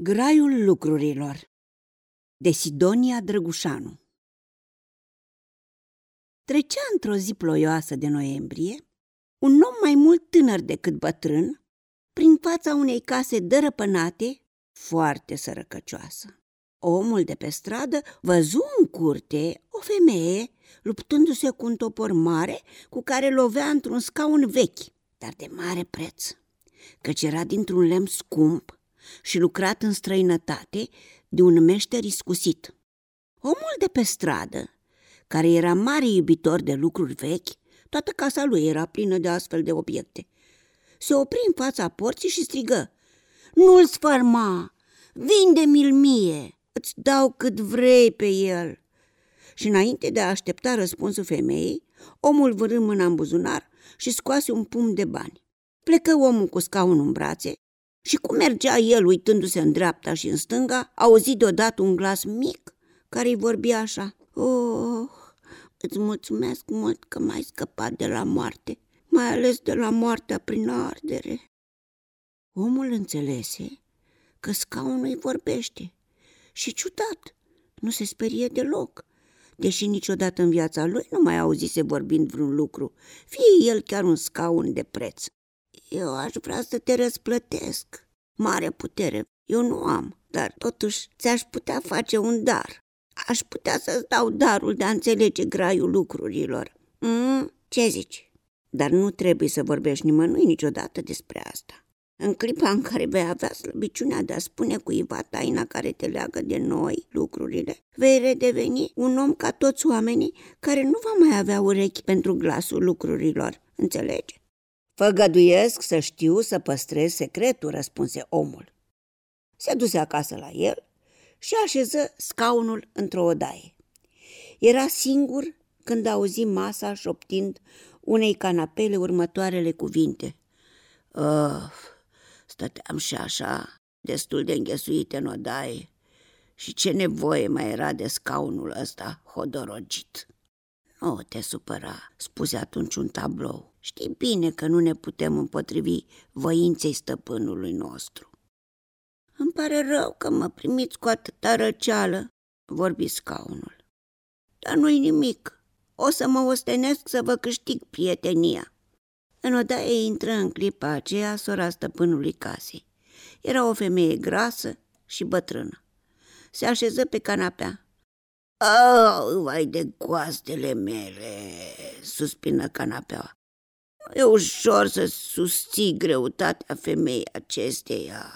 Graiul lucrurilor de Sidonia Drăgușanu Trecea într-o zi ploioasă de noiembrie un om mai mult tânăr decât bătrân prin fața unei case dărăpânate, foarte sărăcăcioasă. Omul de pe stradă văzu în curte o femeie luptându-se cu un topor mare cu care lovea într-un scaun vechi, dar de mare preț, căci era dintr-un lemn scump și lucrat în străinătate de un meșter iscusit. Omul de pe stradă, care era mare iubitor de lucruri vechi, toată casa lui era plină de astfel de obiecte. Se opri în fața porții și strigă, Nu-l sfărma! Vinde-mi-l mie! Îți dau cât vrei pe el!" Și înainte de a aștepta răspunsul femeii, omul vârâ mâna în buzunar și scoase un pumn de bani. Plecă omul cu scaunul în brațe și cum mergea el uitându-se în dreapta și în stânga, auzi deodată un glas mic care îi vorbea așa. Oh, îți mulțumesc mult că m-ai scăpat de la moarte, mai ales de la moartea prin ardere. Omul înțelese că scaunul îi vorbește și ciudat, nu se sperie deloc, deși niciodată în viața lui nu mai auzise vorbind vreun lucru, fie el chiar un scaun de preț. Eu aș vrea să te răsplătesc. Mare putere eu nu am, dar totuși ți-aș putea face un dar. Aș putea să-ți dau darul de a înțelege graiul lucrurilor. Mm, ce zici? Dar nu trebuie să vorbești nimănui niciodată despre asta. În clipa în care vei avea slăbiciunea de a spune cuiva taina care te leagă de noi, lucrurile, vei redeveni un om ca toți oamenii care nu va mai avea urechi pentru glasul lucrurilor. Înțelegi? Făgăduiesc să știu să păstrez secretul, răspunse omul. Se duse acasă la el și așeză scaunul într-o odaie. Era singur când auzi masa șoptind unei canapele următoarele cuvinte. Of, stăteam și așa, destul de înghesuit în odaie, și ce nevoie mai era de scaunul ăsta hodorogit. Nu te supăra, spuse atunci un tablou. Știi bine că nu ne putem împotrivi voinței stăpânului nostru. Îmi pare rău că mă primiți cu atâta răceală, vorbi scaunul. Dar nu-i nimic. O să mă ostenesc să vă câștig prietenia. În odaie intră în clipa aceea sora stăpânului casei. Era o femeie grasă și bătrână. Se așeză pe canapea. Oh, vai de coastele mele, suspină canapeaua. Nu e ușor să susții greutatea femeii acesteia.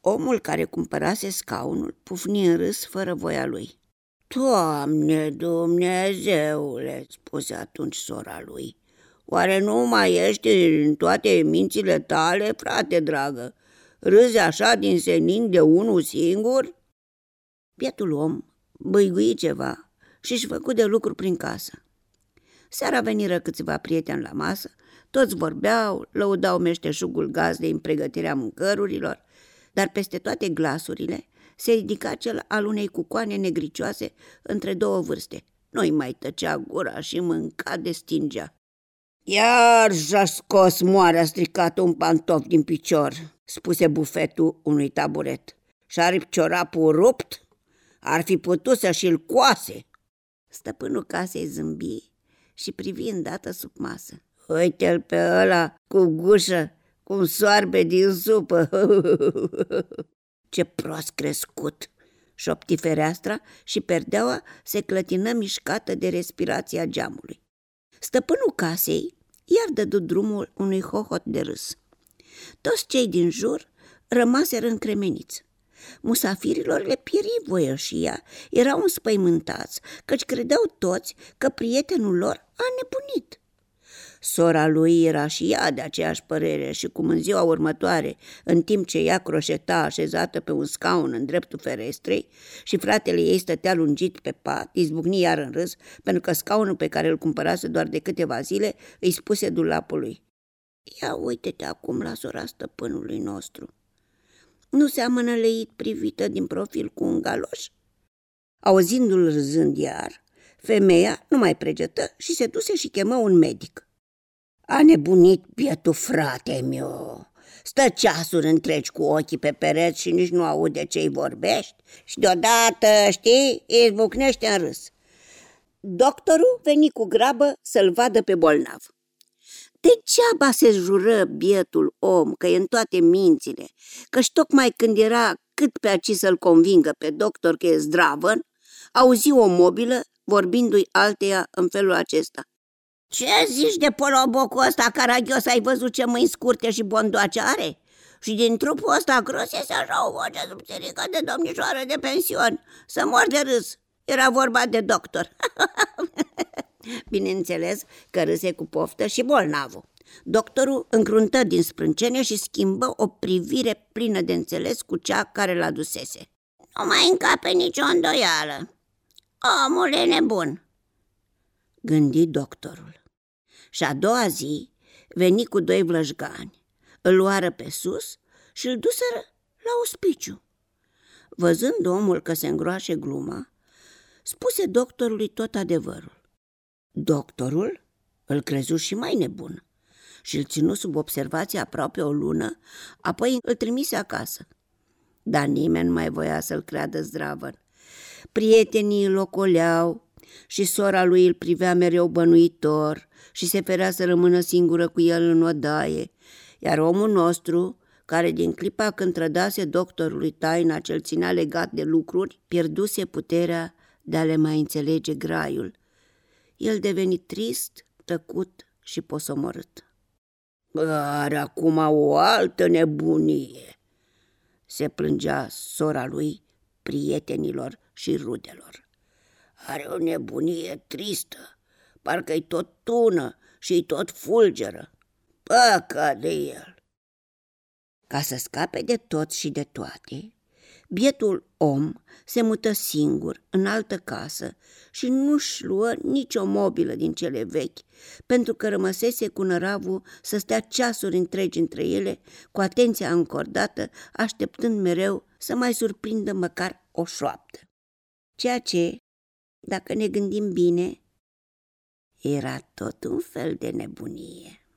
Omul care cumpărase scaunul pufni în râs fără voia lui. Doamne Dumnezeule, spuse atunci sora lui, oare nu mai ești în toate mințile tale, frate dragă? Râzi așa din senin de unul singur? Bietul om băigui ceva și își făcu de lucru prin casă. Seara veniră câțiva prieteni la masă, toți vorbeau, lăudau meșteșugul gazdei în pregătirea mâncărurilor, dar peste toate glasurile se ridica cel al unei cucoane negricioase între două vârste. Nu-i mai tăcea gura și mânca de stingea. Iar și-a scos moarea stricat un pantof din picior, spuse bufetul unui taburet. Și-a ciorapul rupt ar fi putut să și-l coase. Stăpânul casei zâmbi și privi îndată sub masă. Uite-l pe ăla cu gușă, cum soarbe din supă. Ce prost crescut! Șopti fereastra și perdeaua se clătină mișcată de respirația geamului. Stăpânul casei iar dădu drumul unui hohot de râs. Toți cei din jur rămaseră încremeniți. Musafirilor le pieri voieșia, erau înspăimântați, căci credeau toți că prietenul lor a nebunit. Sora lui era și ea de aceeași părere și cum în ziua următoare, în timp ce ea croșeta așezată pe un scaun în dreptul ferestrei și fratele ei stătea lungit pe pat, izbucni iar în râs, pentru că scaunul pe care îl cumpărase doar de câteva zile îi spuse dulapului. Ia uite-te acum la sora stăpânului nostru. Nu seamănă leit privită din profil cu un galoș? Auzindu-l râzând iar, femeia nu mai pregetă și se duse și chemă un medic. A nebunit bietul frate meu, Stă ceasuri întregi cu ochii pe pereți și nici nu aude ce-i vorbești și deodată, știi, izbucnește în râs. Doctorul veni cu grabă să-l vadă pe bolnav. Degeaba se jură bietul om că e în toate mințile, căci tocmai când era cât pe aci să-l convingă pe doctor că e zdravă, auzi o mobilă vorbindu-i alteia în felul acesta. Ce zici de polobocul ăsta caragios? Ai văzut ce mâini scurte și bondoace are? Și din trupul ăsta gros este așa o voce subțirică de domnișoară de pension. Să mor de râs. Era vorba de doctor. Bineînțeles că râse cu poftă și bolnavul. Doctorul încruntă din sprâncene și schimbă o privire plină de înțeles cu cea care l-a dusese. Nu mai încape nicio îndoială. Omul e nebun, gândi doctorul. Și a doua zi veni cu doi vlăjgani, îl luară pe sus și îl duseră la ospiciu. Văzând omul că se îngroașe gluma, spuse doctorului tot adevărul. Doctorul îl crezu și mai nebun și îl ținu sub observație aproape o lună, apoi îl trimise acasă. Dar nimeni nu mai voia să-l creadă zdravă. Prietenii îl ocoleau și sora lui îl privea mereu bănuitor și se ferea să rămână singură cu el în odaie, iar omul nostru, care din clipa când trădase doctorului taina ce-l ținea legat de lucruri, pierduse puterea de a le mai înțelege graiul. El deveni trist, tăcut și posomorât. Are acum o altă nebunie, se plângea sora lui prietenilor și rudelor. Are o nebunie tristă, parcă-i tot tună și tot fulgeră. Păcă de el! Ca să scape de tot și de toate, bietul om se mută singur în altă casă și nu-și luă nicio mobilă din cele vechi, pentru că rămăsese cu năravul să stea ceasuri întregi între ele, cu atenția încordată, așteptând mereu să mai surprindă măcar o șoaptă. Ceea ce, dacă ne gândim bine, era tot un fel de nebunie.